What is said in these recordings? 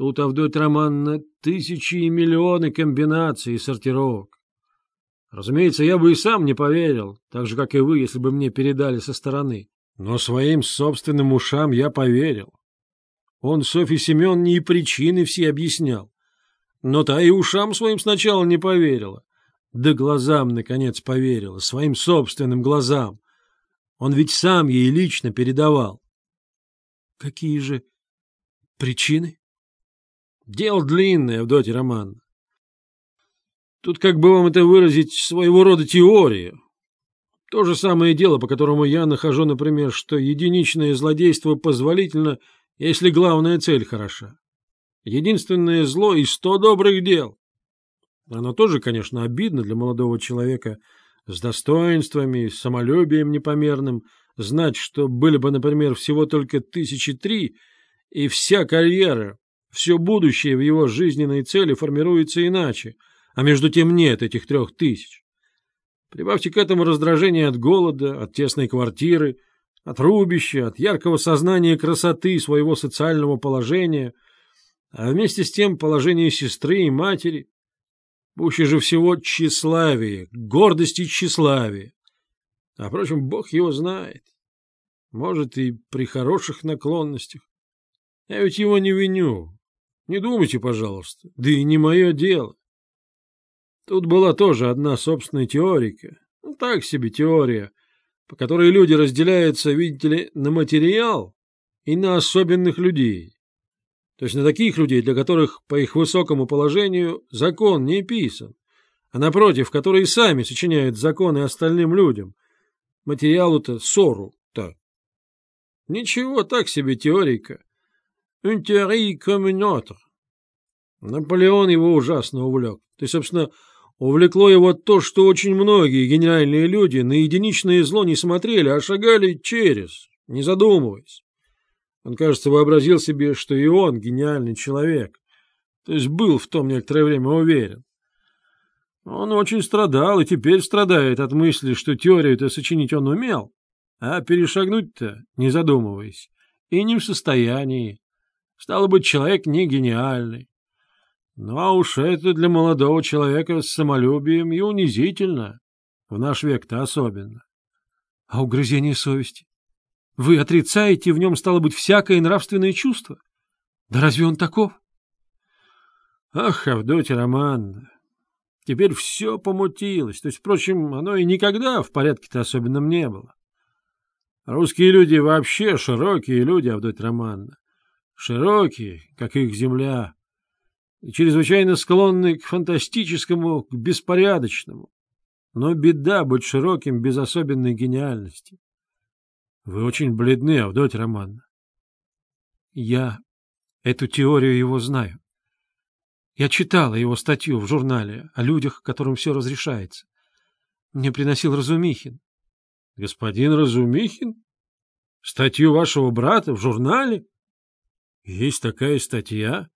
Тут, Авдотья Романовна, тысячи и миллионы комбинаций и сортировок. Разумеется, я бы и сам не поверил, так же, как и вы, если бы мне передали со стороны. Но своим собственным ушам я поверил. Он Софье Семеновне и причины все объяснял. Но та и ушам своим сначала не поверила. Да глазам, наконец, поверила, своим собственным глазам. Он ведь сам ей лично передавал. — Какие же причины? — Дело длинное, Авдотья Романовна. Тут, как бы вам это выразить, своего рода теория. То же самое дело, по которому я нахожу, например, что единичное злодейство позволительно, если главная цель хороша. Единственное зло и сто добрых дел. Оно тоже, конечно, обидно для молодого человека с достоинствами, с самолюбием непомерным, знать, что были бы, например, всего только тысячи три, и вся карьера, все будущее в его жизненной цели формируется иначе, а между тем нет этих трех тысяч. Прибавьте к этому раздражение от голода, от тесной квартиры, от рубища, от яркого сознания красоты своего социального положения, а вместе с тем положение сестры и матери, пуще же всего тщеславие, гордость и тщеславие. А, впрочем, Бог его знает. Может, и при хороших наклонностях. Я ведь его не виню. Не думайте, пожалуйста. Да и не мое дело. Тут была тоже одна собственная теорика. Ну, так себе теория, по которой люди разделяются, видите ли, на материал и на особенных людей. То есть на таких людей, для которых по их высокому положению закон не писан, а напротив, которые сами сочиняют законы остальным людям. Материалу-то ссору-то. Ничего, так себе теорика. Un théorie comme une autre. Наполеон его ужасно увлек. То есть, собственно, увлекло его то, что очень многие гениальные люди на единичное зло не смотрели, а шагали через, не задумываясь. Он, кажется, вообразил себе, что и он гениальный человек. То есть был в том некоторое время уверен. Он очень страдал и теперь страдает от мысли, что теорию-то сочинить он умел, а перешагнуть-то, не задумываясь, и не в состоянии. Стало быть, человек не гениальный. Ну, а уж это для молодого человека с самолюбием и унизительно. В наш век-то особенно. А угрызение совести? Вы отрицаете в нем, стало быть, всякое нравственное чувство? Да разве он таков? Ах, Авдотья Романовна, теперь все помутилось. То есть, впрочем, оно и никогда в порядке-то особенном не было. Русские люди вообще широкие люди, Авдотья Романовна. Широкие, как их земля, и чрезвычайно склонны к фантастическому, к беспорядочному. Но беда быть широким без особенной гениальности. Вы очень бледны, Авдотья Романовна. Я эту теорию его знаю. Я читала его статью в журнале о людях, которым все разрешается. Мне приносил Разумихин. Господин Разумихин? Статью вашего брата в журнале? Есть такая статья?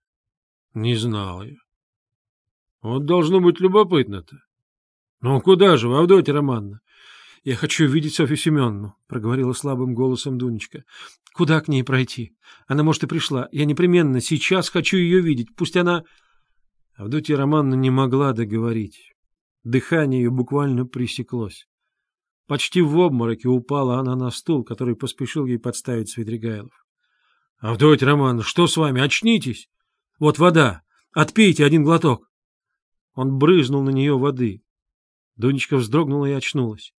Не знал я. Вот должно быть любопытно-то. Ну, куда же, Авдотья Романовна? — Я хочу видеть Софью Семеновну, — проговорила слабым голосом Дунечка. — Куда к ней пройти? Она, может, и пришла. Я непременно сейчас хочу ее видеть. Пусть она... Авдотья Романовна не могла договорить. Дыхание ее буквально пресеклось. Почти в обмороке упала она на стул, который поспешил ей подставить Свидригайлов. — Авдотья Романовна, что с вами? Очнитесь! Вот вода! Отпейте один глоток! Он брызнул на нее воды. Дунечка вздрогнула и очнулась.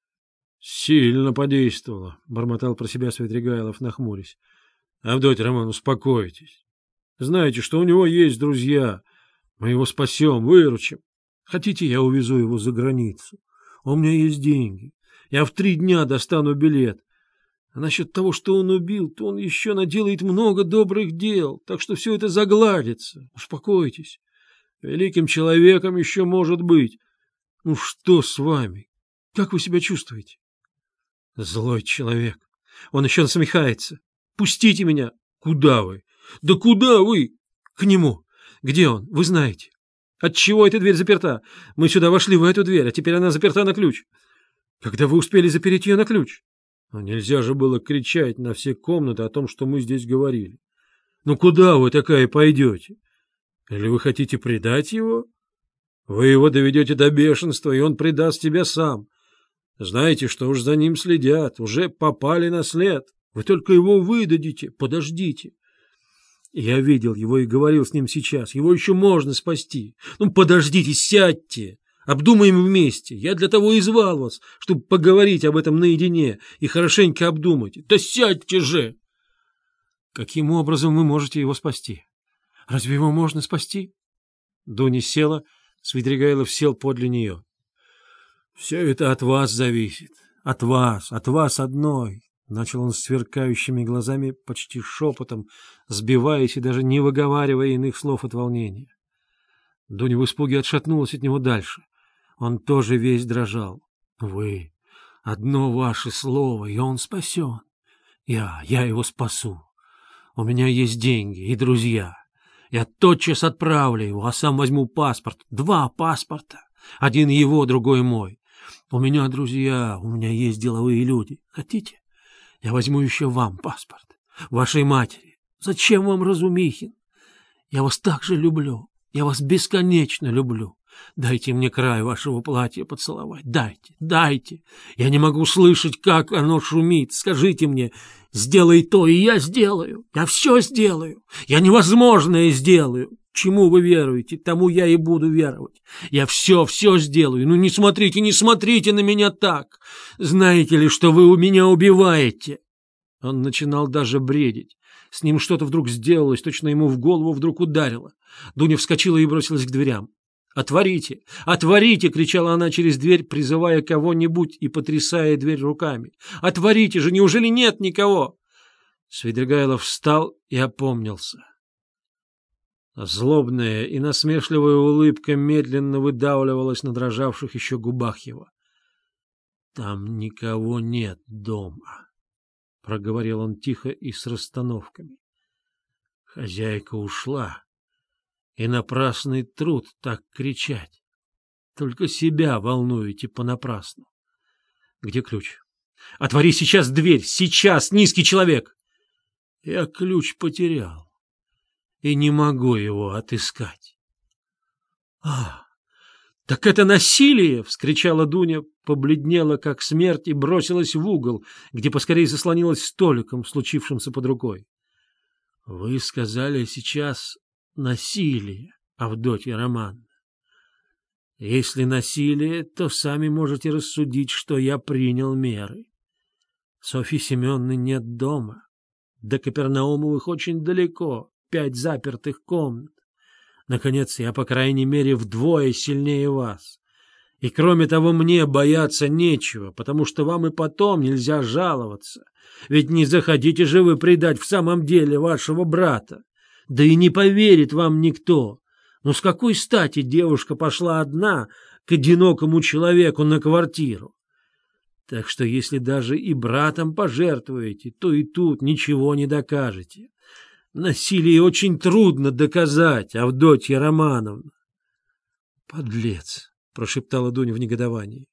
— Сильно подействовало, — бормотал про себя Светригайлов, нахмурясь. — Авдотья Роман, успокойтесь. Знаете, что у него есть друзья. Мы его спасем, выручим. Хотите, я увезу его за границу? У меня есть деньги. Я в три дня достану билет. А насчет того, что он убил, то он еще наделает много добрых дел, так что все это загладится. Успокойтесь. Великим человеком еще может быть. Ну что с вами? Как вы себя чувствуете? Злой человек. Он еще насмехается. Пустите меня. Куда вы? Да куда вы? К нему. Где он? Вы знаете. Отчего эта дверь заперта? Мы сюда вошли в эту дверь, а теперь она заперта на ключ. Когда вы успели запереть ее на ключ? Но нельзя же было кричать на все комнаты о том, что мы здесь говорили. Ну куда вы такая пойдете? Или вы хотите предать его? Вы его доведете до бешенства, и он предаст тебя сам. Знаете, что уж за ним следят, уже попали на след. Вы только его выдадите, подождите. Я видел его и говорил с ним сейчас. Его еще можно спасти. Ну, подождите, сядьте. Обдумаем вместе. Я для того и звал вас, чтобы поговорить об этом наедине и хорошенько обдумать. Да сядьте же! Каким образом вы можете его спасти? Разве его можно спасти? Дуня села, Свидригайлов сел подле нее. — Все это от вас зависит. От вас, от вас одной. Начал он сверкающими глазами, почти шепотом, сбиваясь и даже не выговаривая иных слов от волнения. Дуня в испуге отшатнулась от него дальше. Он тоже весь дрожал. — Вы, одно ваше слово, и он спасен. Я, я его спасу. У меня есть деньги и друзья. Я тотчас отправлю его, а сам возьму паспорт. Два паспорта. Один его, другой мой. У меня друзья, у меня есть деловые люди. Хотите? Я возьму еще вам паспорт, вашей матери. Зачем вам Разумихин? Я вас так же люблю. Я вас бесконечно люблю. Дайте мне край вашего платья поцеловать. Дайте, дайте. Я не могу слышать, как оно шумит. Скажите мне, сделай то, и я сделаю. Я все сделаю. Я невозможное сделаю. Чему вы веруете, тому я и буду веровать. Я все, все сделаю. Ну не смотрите, не смотрите на меня так. Знаете ли, что вы у меня убиваете? Он начинал даже бредить. С ним что-то вдруг сделалось, точно ему в голову вдруг ударило. Дуня вскочила и бросилась к дверям. «Отворите! Отворите!» — кричала она через дверь, призывая кого-нибудь и потрясая дверь руками. «Отворите же! Неужели нет никого?» Свидригайлов встал и опомнился. Злобная и насмешливая улыбка медленно выдавливалась на дрожавших еще губах его. — Там никого нет дома, — проговорил он тихо и с расстановками. Хозяйка ушла, и напрасный труд так кричать. Только себя волнуете понапрасну. Где ключ? Отвори сейчас дверь! Сейчас, низкий человек! Я ключ потерял и не могу его отыскать. — А, так это насилие! — вскричала Дуня, побледнела, как смерть, и бросилась в угол, где поскорее заслонилась столиком, случившимся под рукой. — Вы сказали сейчас насилие, Авдотья Романовна. Если насилие, то сами можете рассудить, что я принял меры. Софьи Семеновны нет дома. До Капернаумовых очень далеко пять запертых комнат. Наконец, я, по крайней мере, вдвое сильнее вас. И, кроме того, мне бояться нечего, потому что вам и потом нельзя жаловаться. Ведь не захотите же вы предать в самом деле вашего брата. Да и не поверит вам никто. Но с какой стати девушка пошла одна к одинокому человеку на квартиру? Так что если даже и братом пожертвуете, то и тут ничего не докажете. Насилие очень трудно доказать, Авдотья Романовна. — Подлец! — прошептала Дуня в негодовании.